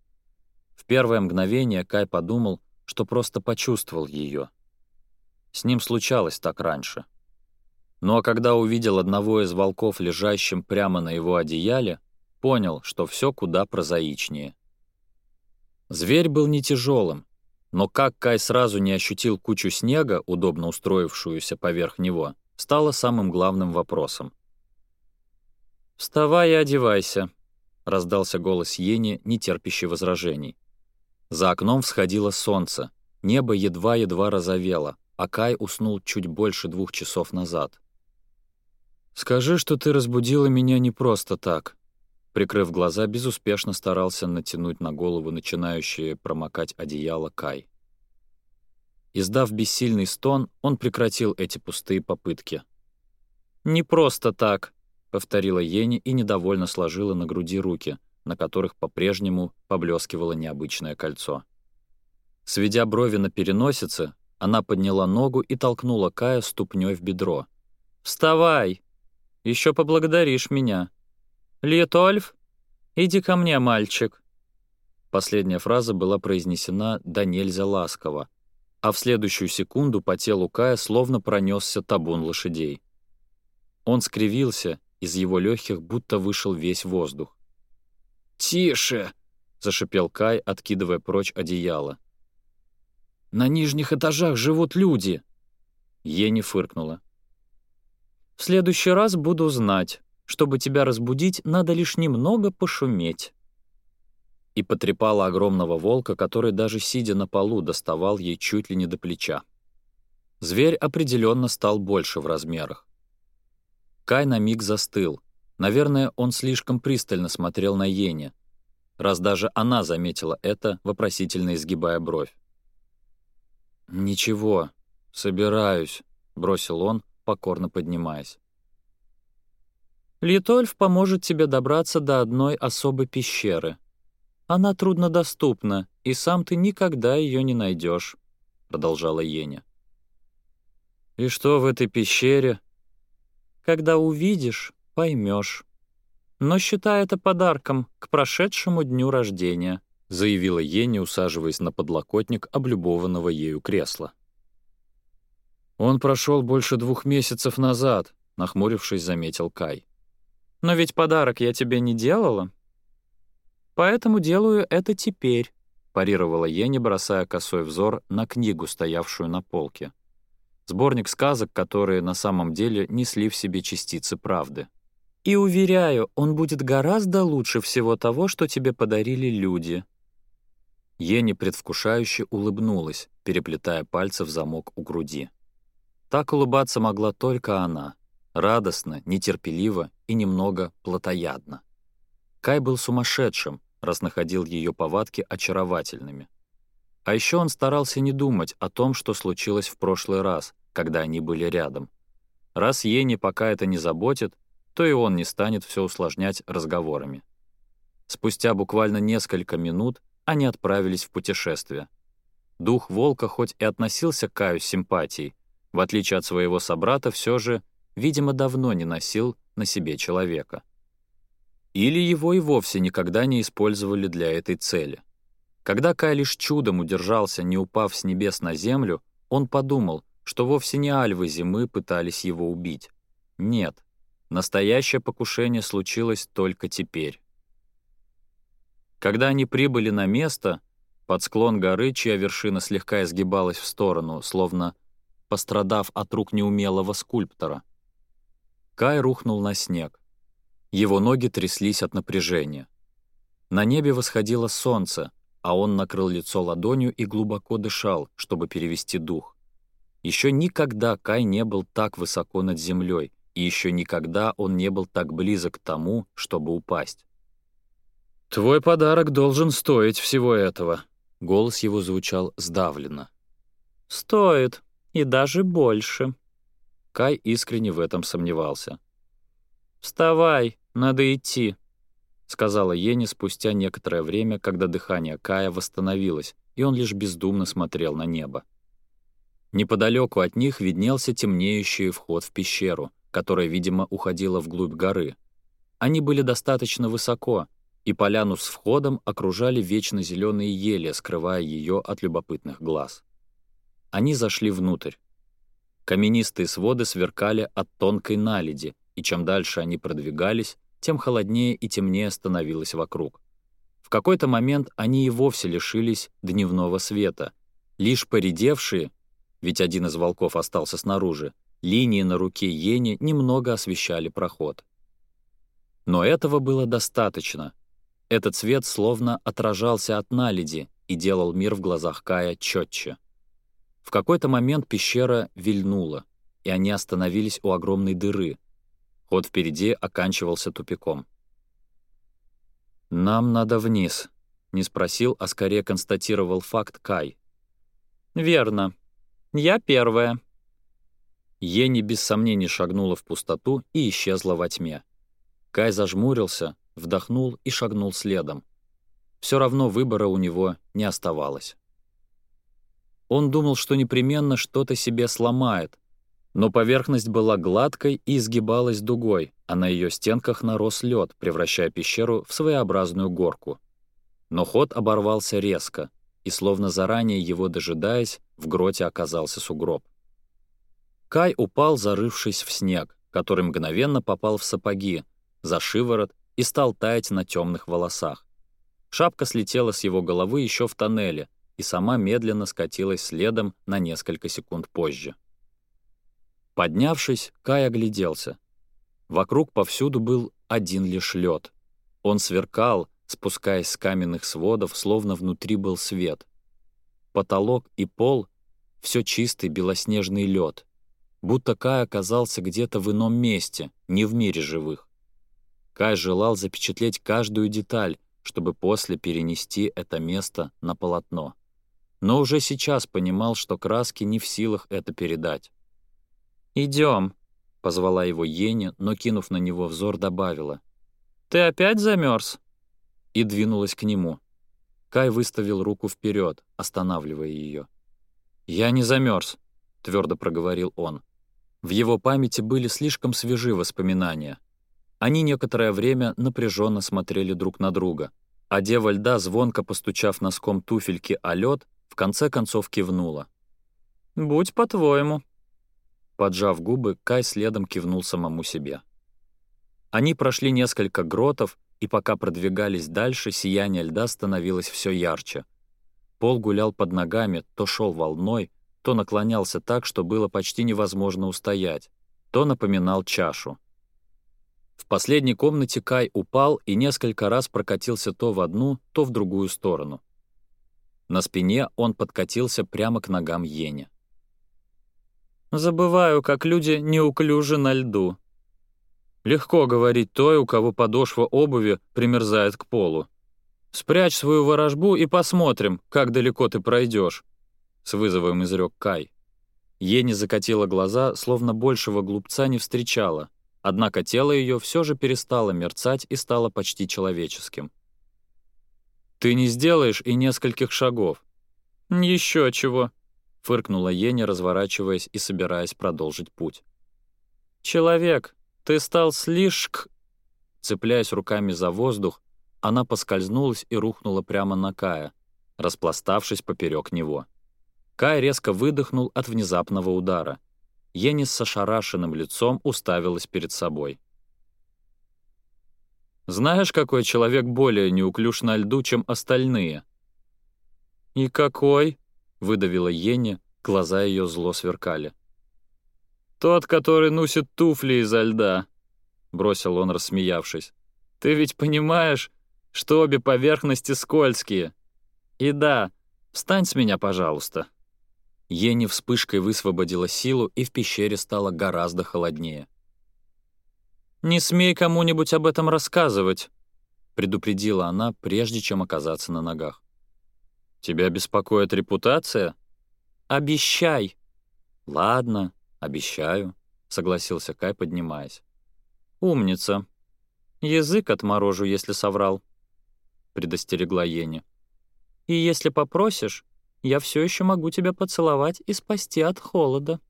В первое мгновение Кай подумал, что просто почувствовал ее. С ним случалось так раньше. Но а когда увидел одного из волков, лежащим прямо на его одеяле, понял, что все куда прозаичнее. Зверь был не тяжелым, но как Кай сразу не ощутил кучу снега, удобно устроившуюся поверх него, стало самым главным вопросом. «Вставай и одевайся», — раздался голос Ени, не терпящий возражений. За окном всходило солнце, небо едва-едва разовело, а Кай уснул чуть больше двух часов назад. «Скажи, что ты разбудила меня не просто так», — прикрыв глаза, безуспешно старался натянуть на голову начинающее промокать одеяло Кай. Издав бессильный стон, он прекратил эти пустые попытки. «Не просто так», — повторила Ени и недовольно сложила на груди руки, на которых по-прежнему поблескивало необычное кольцо. Сведя брови на переносице, она подняла ногу и толкнула Кая ступней в бедро. «Вставай! Еще поблагодаришь меня! Лиетольф, иди ко мне, мальчик!» Последняя фраза была произнесена да нельзя ласково, а в следующую секунду по телу Кая словно пронесся табун лошадей. Он скривился, из его легких будто вышел весь воздух. «Тише!» — зашипел Кай, откидывая прочь одеяло. «На нижних этажах живут люди!» Ени фыркнула. «В следующий раз буду знать. Чтобы тебя разбудить, надо лишь немного пошуметь» и потрепала огромного волка, который даже сидя на полу доставал ей чуть ли не до плеча. Зверь определенно стал больше в размерах. Кай на миг застыл. Наверное, он слишком пристально смотрел на Йене, раз даже она заметила это, вопросительно изгибая бровь. «Ничего, собираюсь», — бросил он, покорно поднимаясь. «Литольф поможет тебе добраться до одной особой пещеры», она труднодоступна, и сам ты никогда ее не найдешь, продолжала Еня. «И что в этой пещере?» «Когда увидишь, поймешь. Но считай это подарком к прошедшему дню рождения», заявила Еня, усаживаясь на подлокотник облюбованного ею кресла. «Он прошел больше двух месяцев назад», — нахмурившись, заметил Кай. «Но ведь подарок я тебе не делала», Поэтому делаю это теперь», — парировала я, не бросая косой взор на книгу, стоявшую на полке. Сборник сказок, которые на самом деле несли в себе частицы правды. «И уверяю, он будет гораздо лучше всего того, что тебе подарили люди». Ени предвкушающе улыбнулась, переплетая пальцы в замок у груди. Так улыбаться могла только она, радостно, нетерпеливо и немного плотоядно. Кай был сумасшедшим, раз находил ее повадки очаровательными. А еще он старался не думать о том, что случилось в прошлый раз, когда они были рядом. Раз Ени пока это не заботит, то и он не станет все усложнять разговорами. Спустя буквально несколько минут они отправились в путешествие. Дух волка хоть и относился к Каю с симпатией, в отличие от своего собрата, все же, видимо, давно не носил на себе человека. Или его и вовсе никогда не использовали для этой цели. Когда Кай лишь чудом удержался, не упав с небес на землю, он подумал, что вовсе не альвы зимы пытались его убить. Нет, настоящее покушение случилось только теперь. Когда они прибыли на место, под склон горы, чья вершина слегка изгибалась в сторону, словно пострадав от рук неумелого скульптора, Кай рухнул на снег. Его ноги тряслись от напряжения. На небе восходило солнце, а он накрыл лицо ладонью и глубоко дышал, чтобы перевести дух. Еще никогда Кай не был так высоко над землей, и еще никогда он не был так близок к тому, чтобы упасть. «Твой подарок должен стоить всего этого», — голос его звучал сдавленно. «Стоит, и даже больше». Кай искренне в этом сомневался. «Вставай, «Надо идти», — сказала Ени спустя некоторое время, когда дыхание Кая восстановилось, и он лишь бездумно смотрел на небо. Неподалеку от них виднелся темнеющий вход в пещеру, которая, видимо, уходила вглубь горы. Они были достаточно высоко, и поляну с входом окружали вечно зеленые ели, скрывая ее от любопытных глаз. Они зашли внутрь. Каменистые своды сверкали от тонкой наледи, и чем дальше они продвигались, тем холоднее и темнее становилось вокруг. В какой-то момент они и вовсе лишились дневного света. Лишь поредевшие, ведь один из волков остался снаружи, линии на руке Ени немного освещали проход. Но этого было достаточно. Этот свет словно отражался от наледи и делал мир в глазах Кая четче. В какой-то момент пещера вильнула, и они остановились у огромной дыры — Ход впереди оканчивался тупиком. «Нам надо вниз», — не спросил, а скорее констатировал факт Кай. «Верно. Я первая». Ени без сомнений шагнула в пустоту и исчезла во тьме. Кай зажмурился, вдохнул и шагнул следом. Все равно выбора у него не оставалось. Он думал, что непременно что-то себе сломает, но поверхность была гладкой и изгибалась дугой, а на ее стенках нарос лед, превращая пещеру в своеобразную горку. Но ход оборвался резко, и словно заранее его дожидаясь, в гроте оказался сугроб. Кай упал, зарывшись в снег, который мгновенно попал в сапоги, за шиворот и стал таять на темных волосах. Шапка слетела с его головы еще в тоннеле и сама медленно скатилась следом на несколько секунд позже. Поднявшись, Кай огляделся. Вокруг повсюду был один лишь лед. Он сверкал, спускаясь с каменных сводов, словно внутри был свет. Потолок и пол — все чистый белоснежный лед, будто Кай оказался где-то в ином месте, не в мире живых. Кай желал запечатлеть каждую деталь, чтобы после перенести это место на полотно. Но уже сейчас понимал, что краски не в силах это передать. Идем, позвала его Ени, но, кинув на него взор, добавила. «Ты опять замерз? И двинулась к нему. Кай выставил руку вперед, останавливая ее. «Я не замерз, твердо проговорил он. В его памяти были слишком свежи воспоминания. Они некоторое время напряженно смотрели друг на друга, а дева льда, звонко постучав носком туфельки о лед, в конце концов кивнула. «Будь по-твоему», Поджав губы, Кай следом кивнул самому себе. Они прошли несколько гротов, и пока продвигались дальше, сияние льда становилось все ярче. Пол гулял под ногами, то шел волной, то наклонялся так, что было почти невозможно устоять, то напоминал чашу. В последней комнате Кай упал и несколько раз прокатился то в одну, то в другую сторону. На спине он подкатился прямо к ногам Ени. Забываю, как люди неуклюжи на льду. Легко говорить той, у кого подошва обуви примерзает к полу. «Спрячь свою ворожбу и посмотрим, как далеко ты пройдешь», — с вызовом изрек Кай. Ени закатила глаза, словно большего глупца не встречала, однако тело ее все же перестало мерцать и стало почти человеческим. «Ты не сделаешь и нескольких шагов». «Еще чего», — фыркнула Еня, разворачиваясь и собираясь продолжить путь. «Человек, ты стал слишком...» Цепляясь руками за воздух, она поскользнулась и рухнула прямо на Кая, распластавшись поперек него. Кай резко выдохнул от внезапного удара. Ени с ошарашенным лицом уставилась перед собой. «Знаешь, какой человек более неуклюж на льду, чем остальные?» «И какой?» выдавила Йенни, глаза ее зло сверкали. «Тот, который носит туфли изо льда», — бросил он, рассмеявшись. «Ты ведь понимаешь, что обе поверхности скользкие. И да, встань с меня, пожалуйста». Ени вспышкой высвободила силу, и в пещере стало гораздо холоднее. «Не смей кому-нибудь об этом рассказывать», — предупредила она, прежде чем оказаться на ногах. Тебя беспокоит репутация? Обещай. Ладно, обещаю, согласился Кай, поднимаясь. Умница. Язык отморожу, если соврал, предостерегла Ени. И если попросишь, я все еще могу тебя поцеловать и спасти от холода.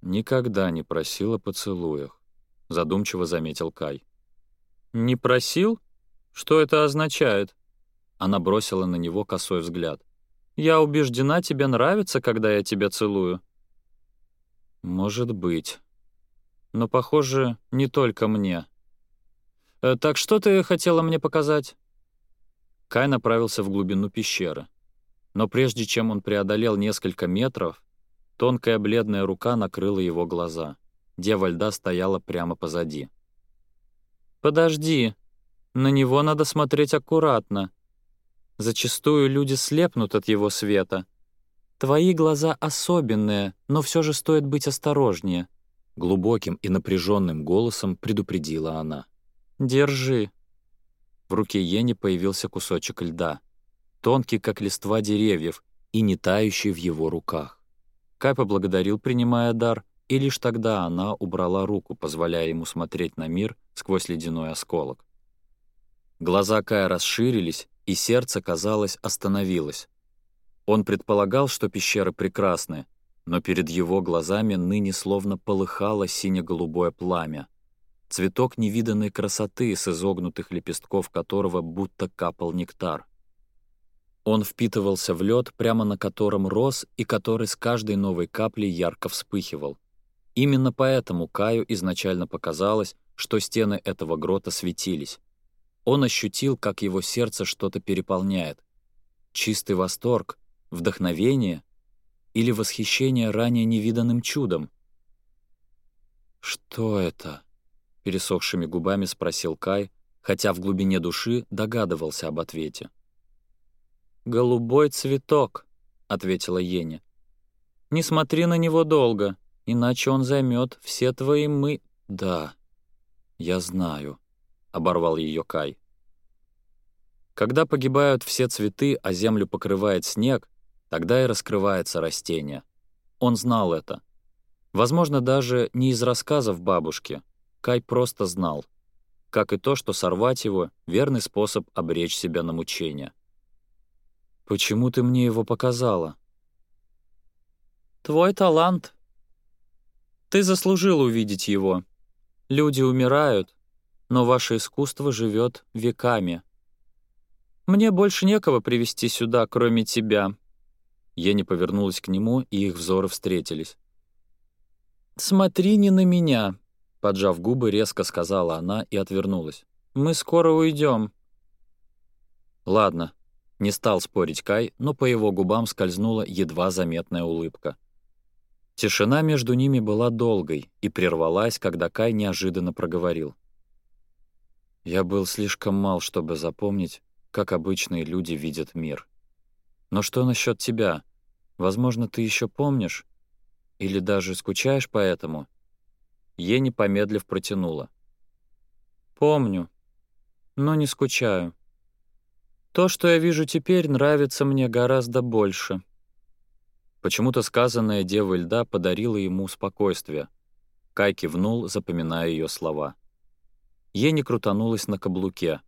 Никогда не просил о поцелуях, задумчиво заметил Кай. Не просил? Что это означает? Она бросила на него косой взгляд. «Я убеждена, тебе нравится, когда я тебя целую». «Может быть. Но, похоже, не только мне». Э, «Так что ты хотела мне показать?» Кай направился в глубину пещеры. Но прежде чем он преодолел несколько метров, тонкая бледная рука накрыла его глаза. Дева льда стояла прямо позади. «Подожди, на него надо смотреть аккуратно», Зачастую люди слепнут от его света. Твои глаза особенные, но все же стоит быть осторожнее», — глубоким и напряженным голосом предупредила она. «Держи». В руке Ени появился кусочек льда, тонкий, как листва деревьев, и не тающий в его руках. Кай поблагодарил, принимая дар, и лишь тогда она убрала руку, позволяя ему смотреть на мир сквозь ледяной осколок. Глаза Кая расширились, и сердце, казалось, остановилось. Он предполагал, что пещеры прекрасны, но перед его глазами ныне словно полыхало сине-голубое пламя. Цветок невиданной красоты, с изогнутых лепестков которого будто капал нектар. Он впитывался в лед, прямо на котором рос и который с каждой новой каплей ярко вспыхивал. Именно поэтому Каю изначально показалось, что стены этого грота светились. Он ощутил, как его сердце что-то переполняет. Чистый восторг, вдохновение или восхищение ранее невиданным чудом. «Что это?» — пересохшими губами спросил Кай, хотя в глубине души догадывался об ответе. «Голубой цветок», — ответила Еня. «Не смотри на него долго, иначе он займет все твои мы...» «Да, я знаю», оборвал ее Кай. Когда погибают все цветы, а землю покрывает снег, тогда и раскрывается растение. Он знал это. Возможно, даже не из рассказов бабушки. Кай просто знал. Как и то, что сорвать его — верный способ обречь себя на мучения. «Почему ты мне его показала?» «Твой талант. Ты заслужил увидеть его. Люди умирают, но ваше искусство живет веками. Мне больше некого привести сюда, кроме тебя». Я не повернулась к нему, и их взоры встретились. «Смотри не на меня», — поджав губы, резко сказала она и отвернулась. «Мы скоро уйдем. «Ладно», — не стал спорить Кай, но по его губам скользнула едва заметная улыбка. Тишина между ними была долгой и прервалась, когда Кай неожиданно проговорил. Я был слишком мал, чтобы запомнить, как обычные люди видят мир. Но что насчет тебя? Возможно, ты еще помнишь? Или даже скучаешь по этому?» Ени, помедлив, протянула. «Помню, но не скучаю. То, что я вижу теперь, нравится мне гораздо больше». Почему-то сказанное Девой Льда подарило ему спокойствие. Кай кивнул, запоминая ее слова. Ени крутанулась на каблуке.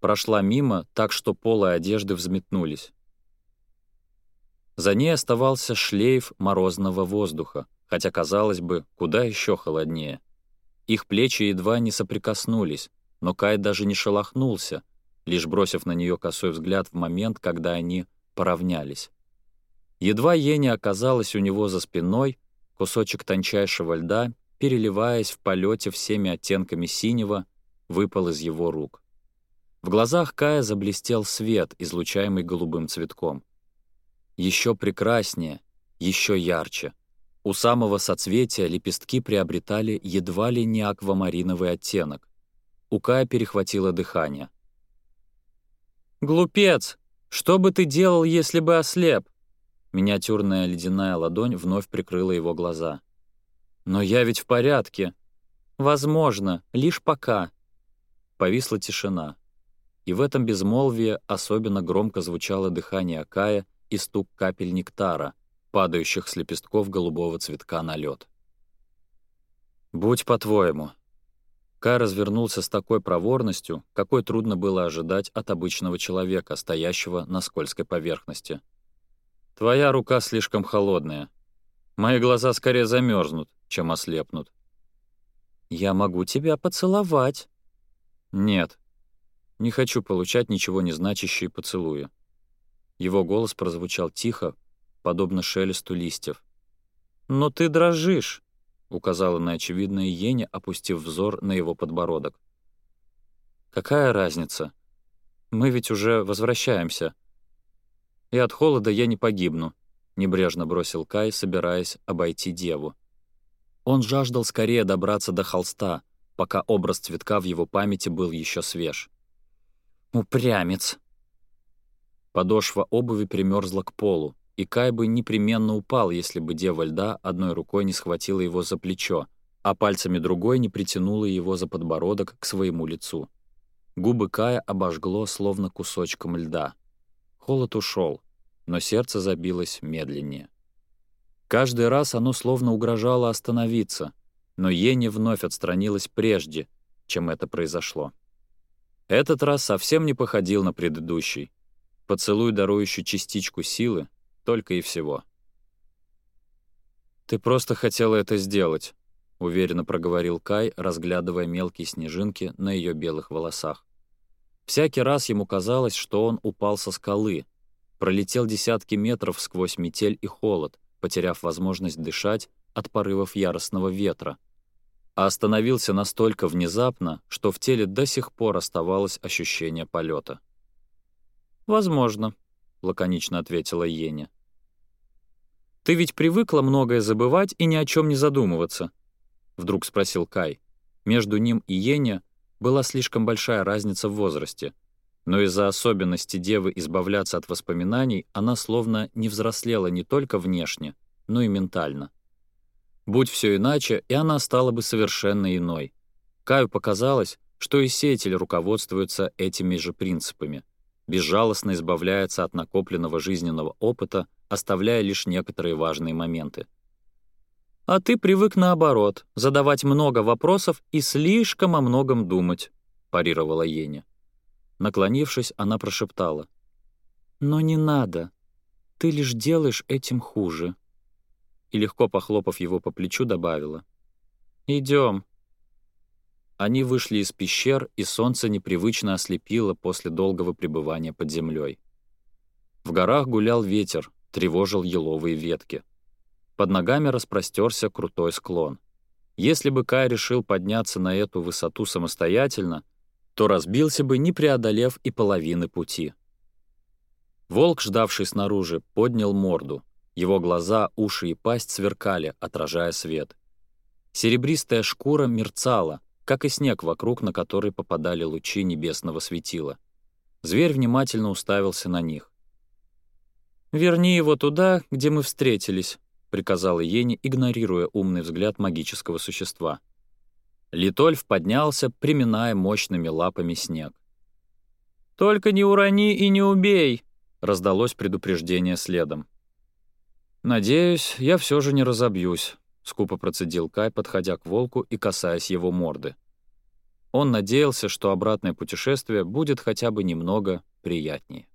Прошла мимо, так что полы одежды взметнулись. За ней оставался шлейф морозного воздуха, хотя, казалось бы, куда еще холоднее. Их плечи едва не соприкоснулись, но Кай даже не шелохнулся, лишь бросив на нее косой взгляд в момент, когда они поравнялись. Едва Ени оказалась у него за спиной, кусочек тончайшего льда, переливаясь в полете всеми оттенками синего, выпал из его рук. В глазах Кая заблестел свет, излучаемый голубым цветком. Еще прекраснее, еще ярче. У самого соцветия лепестки приобретали едва ли не аквамариновый оттенок. У Кая перехватило дыхание. «Глупец! Что бы ты делал, если бы ослеп?» Миниатюрная ледяная ладонь вновь прикрыла его глаза. «Но я ведь в порядке!» «Возможно, лишь пока», Повисла тишина, и в этом безмолвии особенно громко звучало дыхание Акая и стук капель нектара, падающих с лепестков голубого цветка на лед. «Будь по-твоему». Кай развернулся с такой проворностью, какой трудно было ожидать от обычного человека, стоящего на скользкой поверхности. «Твоя рука слишком холодная. Мои глаза скорее замерзнут, чем ослепнут». «Я могу тебя поцеловать», «Нет. Не хочу получать ничего не значащие поцелуи». Его голос прозвучал тихо, подобно шелесту листьев. «Но ты дрожишь», — указала на очевидное Еня, опустив взор на его подбородок. «Какая разница? Мы ведь уже возвращаемся. И от холода я не погибну», — небрежно бросил Кай, собираясь обойти деву. Он жаждал скорее добраться до холста — пока образ цветка в его памяти был еще свеж. «Упрямец!» Подошва обуви примерзла к полу, и Кай бы непременно упал, если бы дева льда одной рукой не схватила его за плечо, а пальцами другой не притянула его за подбородок к своему лицу. Губы Кая обожгло, словно кусочком льда. Холод ушел, но сердце забилось медленнее. Каждый раз оно словно угрожало остановиться, но Ени вновь отстранилась прежде, чем это произошло. Этот раз совсем не походил на предыдущий. Поцелуй, дарующий частичку силы, только и всего. «Ты просто хотела это сделать», — уверенно проговорил Кай, разглядывая мелкие снежинки на ее белых волосах. Всякий раз ему казалось, что он упал со скалы, пролетел десятки метров сквозь метель и холод, потеряв возможность дышать от порывов яростного ветра — а остановился настолько внезапно, что в теле до сих пор оставалось ощущение полета. «Возможно», — лаконично ответила Еня. «Ты ведь привыкла многое забывать и ни о чем не задумываться», — вдруг спросил Кай. Между ним и Еня была слишком большая разница в возрасте, но из-за особенности девы избавляться от воспоминаний она словно не взрослела не только внешне, но и ментально. Будь все иначе, и она стала бы совершенно иной. Каю показалось, что и сеятель руководствуется этими же принципами. Безжалостно избавляется от накопленного жизненного опыта, оставляя лишь некоторые важные моменты. А ты привык наоборот, задавать много вопросов и слишком о многом думать, парировала Еня. Наклонившись, она прошептала. «Но не надо. Ты лишь делаешь этим хуже» и, легко похлопав его по плечу, добавила. «Идем». Они вышли из пещер, и солнце непривычно ослепило после долгого пребывания под землей. В горах гулял ветер, тревожил еловые ветки. Под ногами распростерся крутой склон. Если бы Кай решил подняться на эту высоту самостоятельно, то разбился бы, не преодолев и половины пути. Волк, ждавший снаружи, поднял морду — его глаза, уши и пасть сверкали, отражая свет. Серебристая шкура мерцала, как и снег вокруг, на который попадали лучи небесного светила. Зверь внимательно уставился на них. «Верни его туда, где мы встретились», — приказала Ени, игнорируя умный взгляд магического существа. Литольф поднялся, приминая мощными лапами снег. «Только не урони и не убей!» — раздалось предупреждение следом. «Надеюсь, я все же не разобьюсь», — скупо процедил Кай, подходя к волку и касаясь его морды. Он надеялся, что обратное путешествие будет хотя бы немного приятнее.